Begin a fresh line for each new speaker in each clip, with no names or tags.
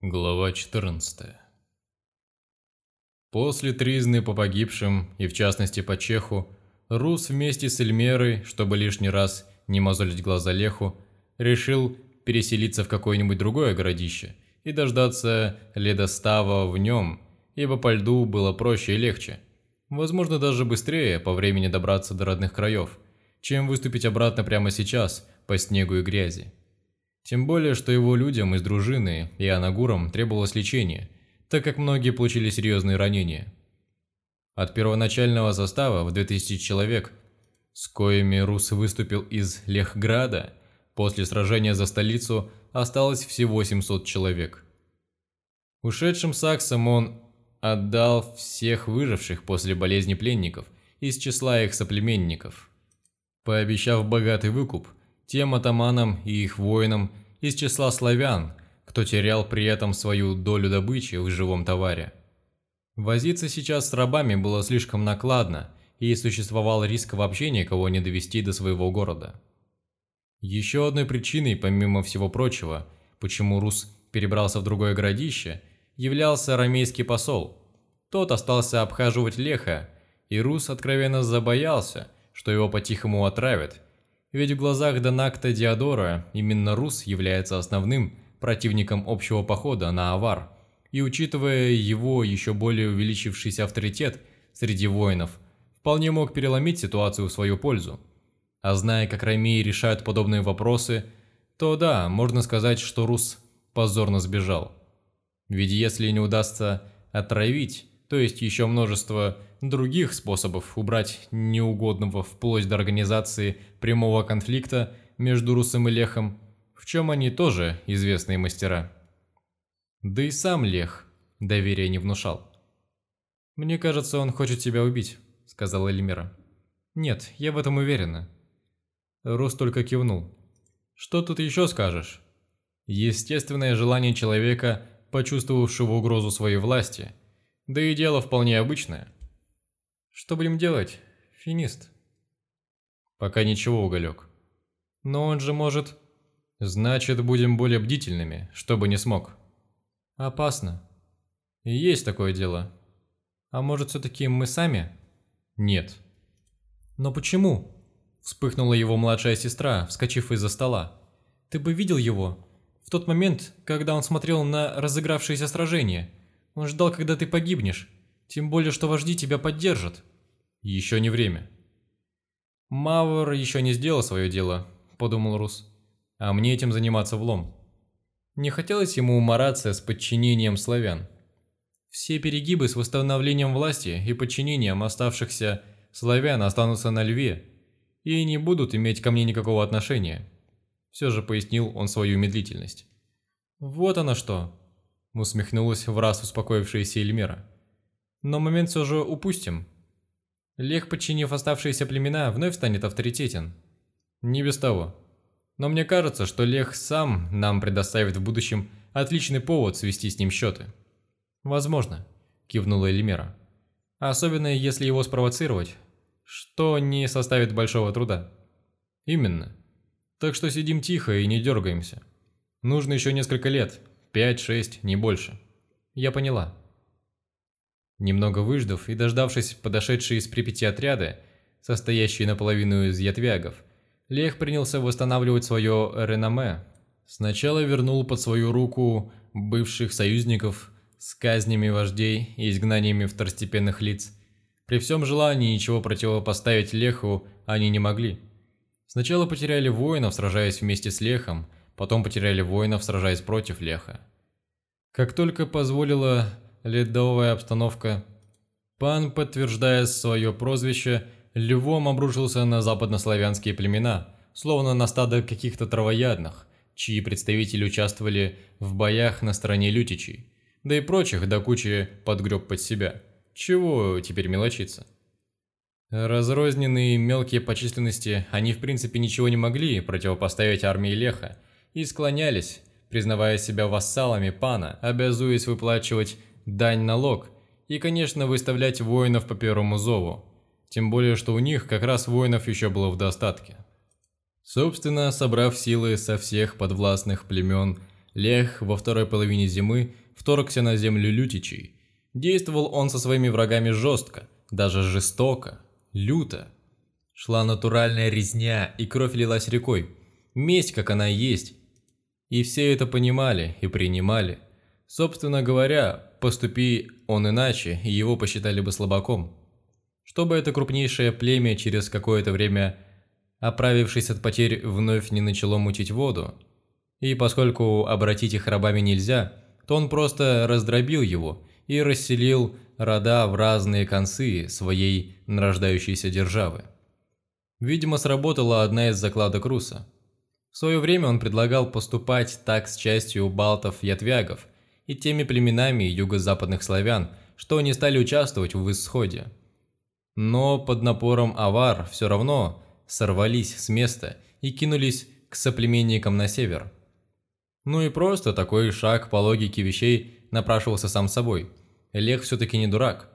Глава 14 После тризны по погибшим, и в частности по Чеху, Рус вместе с Эльмерой, чтобы лишний раз не мозолить глаза Леху, решил переселиться в какое-нибудь другое городище и дождаться ледостава в нем, ибо по льду было проще и легче. Возможно, даже быстрее по времени добраться до родных краев, чем выступить обратно прямо сейчас по снегу и грязи. Тем более, что его людям из дружины и анагурам требовалось лечение, так как многие получили серьезные ранения. От первоначального состава в 2000 человек, с коими Рус выступил из Лехграда, после сражения за столицу осталось всего 700 человек. Ушедшим саксам он отдал всех выживших после болезни пленников из числа их соплеменников, пообещав богатый выкуп – тем атаманам и их воинам из числа славян, кто терял при этом свою долю добычи в живом товаре. Возиться сейчас с рабами было слишком накладно, и существовал риск вообще никого не довести до своего города. Еще одной причиной, помимо всего прочего, почему Рус перебрался в другое городище, являлся рамейский посол. Тот остался обхаживать Леха, и Рус откровенно забоялся, что его по-тихому отравят – ведь в глазах Донакта Диодора именно Рус является основным противником общего похода на Авар, и учитывая его еще более увеличившийся авторитет среди воинов, вполне мог переломить ситуацию в свою пользу. А зная, как ромеи решают подобные вопросы, то да, можно сказать, что Рус позорно сбежал. Ведь если не удастся отравить, то есть еще множество других способов убрать неугодного вплоть до организации прямого конфликта между Русом и Лехом, в чем они тоже известные мастера. Да и сам Лех доверия не внушал. «Мне кажется, он хочет тебя убить», — сказала Эльмира. «Нет, я в этом уверена». Рус только кивнул. «Что тут еще скажешь?» Естественное желание человека, почувствовавшего угрозу своей власти — да и дело вполне обычное. Что будем делать, финист? Пока ничего, уголек. Но он же может... Значит, будем более бдительными, чтобы не смог. Опасно. Есть такое дело. А может, все-таки мы сами? Нет. Но почему? Вспыхнула его младшая сестра, вскочив из-за стола. Ты бы видел его? В тот момент, когда он смотрел на разыгравшееся сражение – он ждал, когда ты погибнешь. Тем более, что вожди тебя поддержат. Еще не время. Мавр еще не сделал свое дело, подумал Рус. А мне этим заниматься влом. Не хотелось ему умораться с подчинением славян. Все перегибы с восстановлением власти и подчинением оставшихся славян останутся на льве и не будут иметь ко мне никакого отношения. Все же пояснил он свою медлительность. Вот оно что усмехнулась в раз успокоившаяся Эльмера. Но момент все же упустим. Лех, подчинив оставшиеся племена, вновь станет авторитетен. Не без того. Но мне кажется, что Лех сам нам предоставит в будущем отличный повод свести с ним счеты. Возможно, кивнула Эльмера. Особенно если его спровоцировать, что не составит большого труда. Именно. Так что сидим тихо и не дергаемся. Нужно еще несколько лет, Пять-шесть, не больше. Я поняла. Немного выждав и дождавшись подошедшей из Припяти отряда, состоящей наполовину из ятвягов, Лех принялся восстанавливать свое реноме. Сначала вернул под свою руку бывших союзников с казнями вождей и изгнаниями второстепенных лиц. При всем желании ничего противопоставить Леху они не могли. Сначала потеряли воинов, сражаясь вместе с Лехом, потом потеряли воинов, сражаясь против Леха. Как только позволила ледовая обстановка, пан, подтверждая свое прозвище, львом обрушился на западнославянские племена, словно на стадо каких-то травоядных, чьи представители участвовали в боях на стороне лютичей, да и прочих до кучи подгреб под себя. Чего теперь мелочиться? Разрозненные мелкие по численности, они в принципе ничего не могли противопоставить армии Леха, и склонялись, признавая себя вассалами пана, обязуясь выплачивать дань-налог и, конечно, выставлять воинов по первому зову. Тем более, что у них как раз воинов еще было в достатке. Собственно, собрав силы со всех подвластных племен Лех во второй половине зимы вторгся на землю Лютичей. Действовал он со своими врагами жестко, даже жестоко, люто. Шла натуральная резня, и кровь лилась рекой. Месть, как она есть. И все это понимали и принимали. Собственно говоря, поступи он иначе, его посчитали бы слабаком. Чтобы это крупнейшее племя через какое-то время, оправившись от потерь, вновь не начало мутить воду, и поскольку обратить их рабами нельзя, то он просто раздробил его и расселил рода в разные концы своей нарождающейся державы. Видимо, сработала одна из закладок Руса. В свое время он предлагал поступать так с частью балтов и отвягов и теми племенами юго-западных славян, что они стали участвовать в исходе. Но под напором авар все равно сорвались с места и кинулись к соплеменникам на север. Ну и просто такой шаг по логике вещей напрашивался сам собой. Лех все-таки не дурак.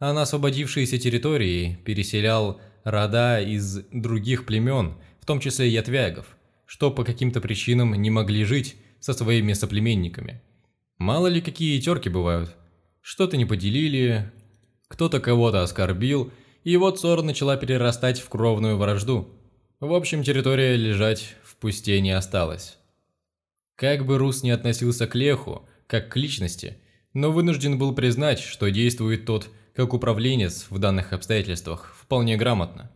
А на освободившиеся территории переселял рода из других племен, в том числе и ятвягов, что по каким-то причинам не могли жить со своими соплеменниками. Мало ли какие терки бывают. Что-то не поделили, кто-то кого-то оскорбил, и вот ссора начала перерастать в кровную вражду. В общем, территория лежать в пусте не осталась. Как бы Рус не относился к Леху, как к личности, но вынужден был признать, что действует тот как управленец в данных обстоятельствах вполне грамотно.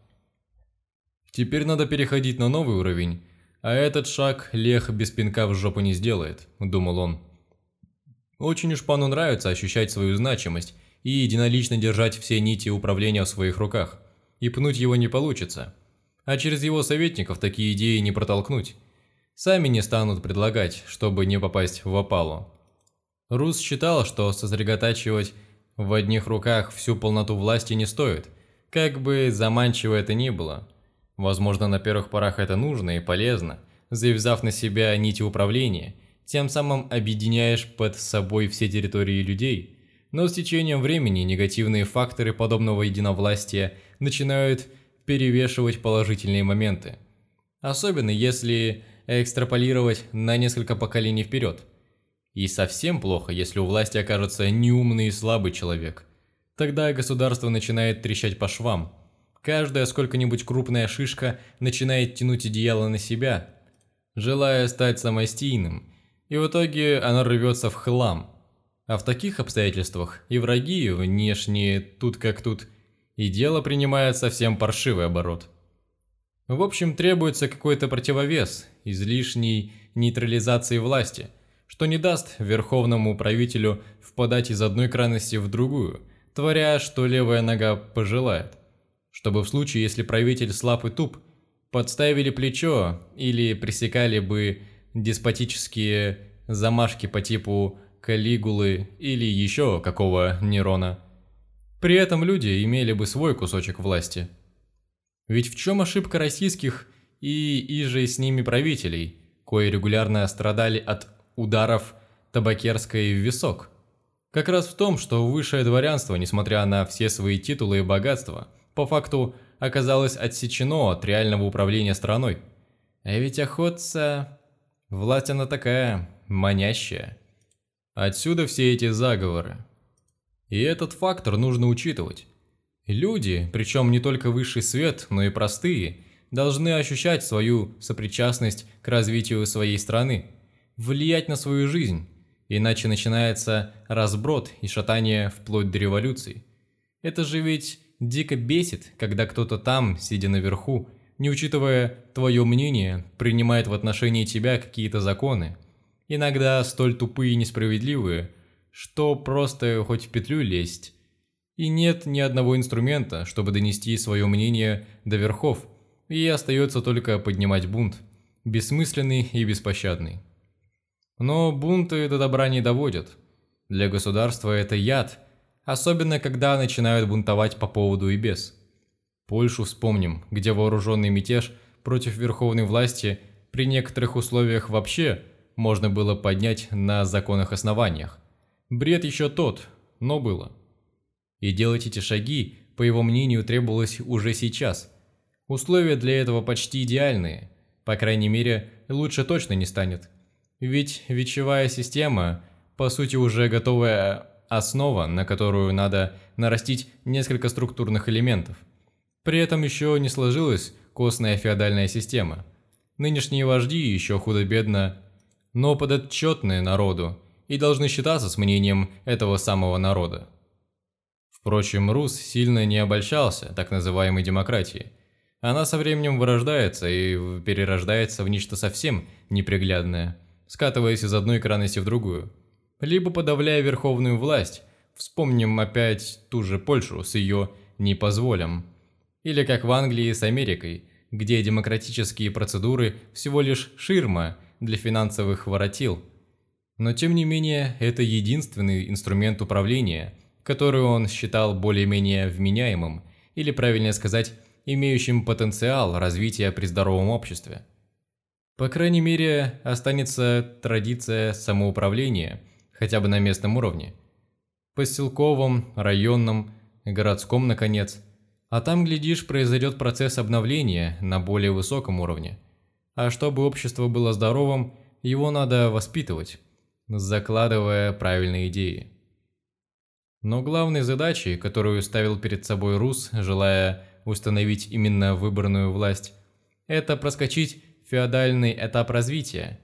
Теперь надо переходить на новый уровень, а этот шаг Лех без пинка в жопу не сделает, думал он. Очень уж пану нравится ощущать свою значимость и единолично держать все нити управления в своих руках. И пнуть его не получится. А через его советников такие идеи не протолкнуть. Сами не станут предлагать, чтобы не попасть в опалу. Рус считал, что сосредотачивать в одних руках всю полноту власти не стоит, как бы заманчиво это ни было. Возможно, на первых порах это нужно и полезно, завязав на себя нити управления, тем самым объединяешь под собой все территории людей. Но с течением времени негативные факторы подобного единовластия начинают перевешивать положительные моменты. Особенно если экстраполировать на несколько поколений вперед – и совсем плохо, если у власти окажется неумный и слабый человек. Тогда государство начинает трещать по швам. Каждая сколько-нибудь крупная шишка начинает тянуть одеяло на себя, желая стать самостийным, и в итоге она рвется в хлам. А в таких обстоятельствах и враги внешние тут как тут, и дело принимает совсем паршивый оборот. В общем, требуется какой-то противовес излишней нейтрализации власти – что не даст верховному правителю впадать из одной крайности в другую, творя, что левая нога пожелает. Чтобы в случае, если правитель слаб и туп, подставили плечо или пресекали бы деспотические замашки по типу Калигулы или еще какого Нерона. При этом люди имели бы свой кусочек власти. Ведь в чем ошибка российских и иже с ними правителей, кои регулярно страдали от ударов табакерской в висок. Как раз в том, что высшее дворянство, несмотря на все свои титулы и богатства, по факту оказалось отсечено от реального управления страной. А ведь охотца... Власть она такая, манящая. Отсюда все эти заговоры. И этот фактор нужно учитывать. Люди, причем не только высший свет, но и простые, должны ощущать свою сопричастность к развитию своей страны влиять на свою жизнь, иначе начинается разброд и шатание вплоть до революции. Это же ведь дико бесит, когда кто-то там, сидя наверху, не учитывая твое мнение, принимает в отношении тебя какие-то законы. Иногда столь тупые и несправедливые, что просто хоть в петлю лезть. И нет ни одного инструмента, чтобы донести свое мнение до верхов, и остается только поднимать бунт, бессмысленный и беспощадный. Но бунты до добра не доводят. Для государства это яд, особенно когда начинают бунтовать по поводу и без. Польшу вспомним, где вооруженный мятеж против верховной власти при некоторых условиях вообще можно было поднять на законных основаниях. Бред еще тот, но было. И делать эти шаги, по его мнению, требовалось уже сейчас. Условия для этого почти идеальные. По крайней мере, лучше точно не станет. Ведь вечевая система, по сути, уже готовая основа, на которую надо нарастить несколько структурных элементов. При этом еще не сложилась костная феодальная система. Нынешние вожди еще худо-бедно, но подотчетны народу и должны считаться с мнением этого самого народа. Впрочем, Рус сильно не обольщался так называемой демократией. Она со временем вырождается и перерождается в нечто совсем неприглядное, скатываясь из одной крайности в другую. Либо подавляя верховную власть, вспомним опять ту же Польшу с ее «не позволям», или как в Англии с Америкой, где демократические процедуры всего лишь ширма для финансовых воротил. Но тем не менее, это единственный инструмент управления – которую он считал более-менее вменяемым, или, правильнее сказать, имеющим потенциал развития при здоровом обществе. По крайней мере, останется традиция самоуправления, хотя бы на местном уровне. Поселковом, районном, городском, наконец. А там, глядишь, произойдет процесс обновления на более высоком уровне. А чтобы общество было здоровым, его надо воспитывать, закладывая правильные идеи. Но главной задачей, которую ставил перед собой Рус, желая установить именно выборную власть, это проскочить феодальный этап развития.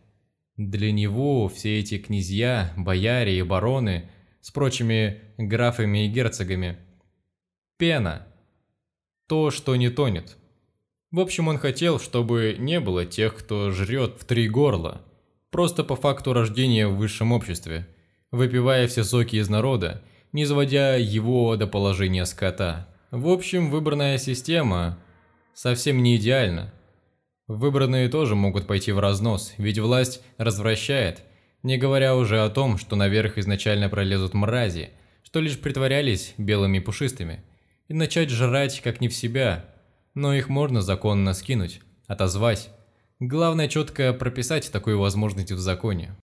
Для него все эти князья, бояре и бароны с прочими графами и герцогами – пена. То, что не тонет. В общем, он хотел, чтобы не было тех, кто жрет в три горла, просто по факту рождения в высшем обществе, выпивая все соки из народа не заводя его до положения скота. В общем, выбранная система совсем не идеальна. Выбранные тоже могут пойти в разнос, ведь власть развращает, не говоря уже о том, что наверх изначально пролезут мрази, что лишь притворялись белыми пушистыми, и начать жрать как не в себя, но их можно законно скинуть, отозвать. Главное четко прописать такую возможность в законе.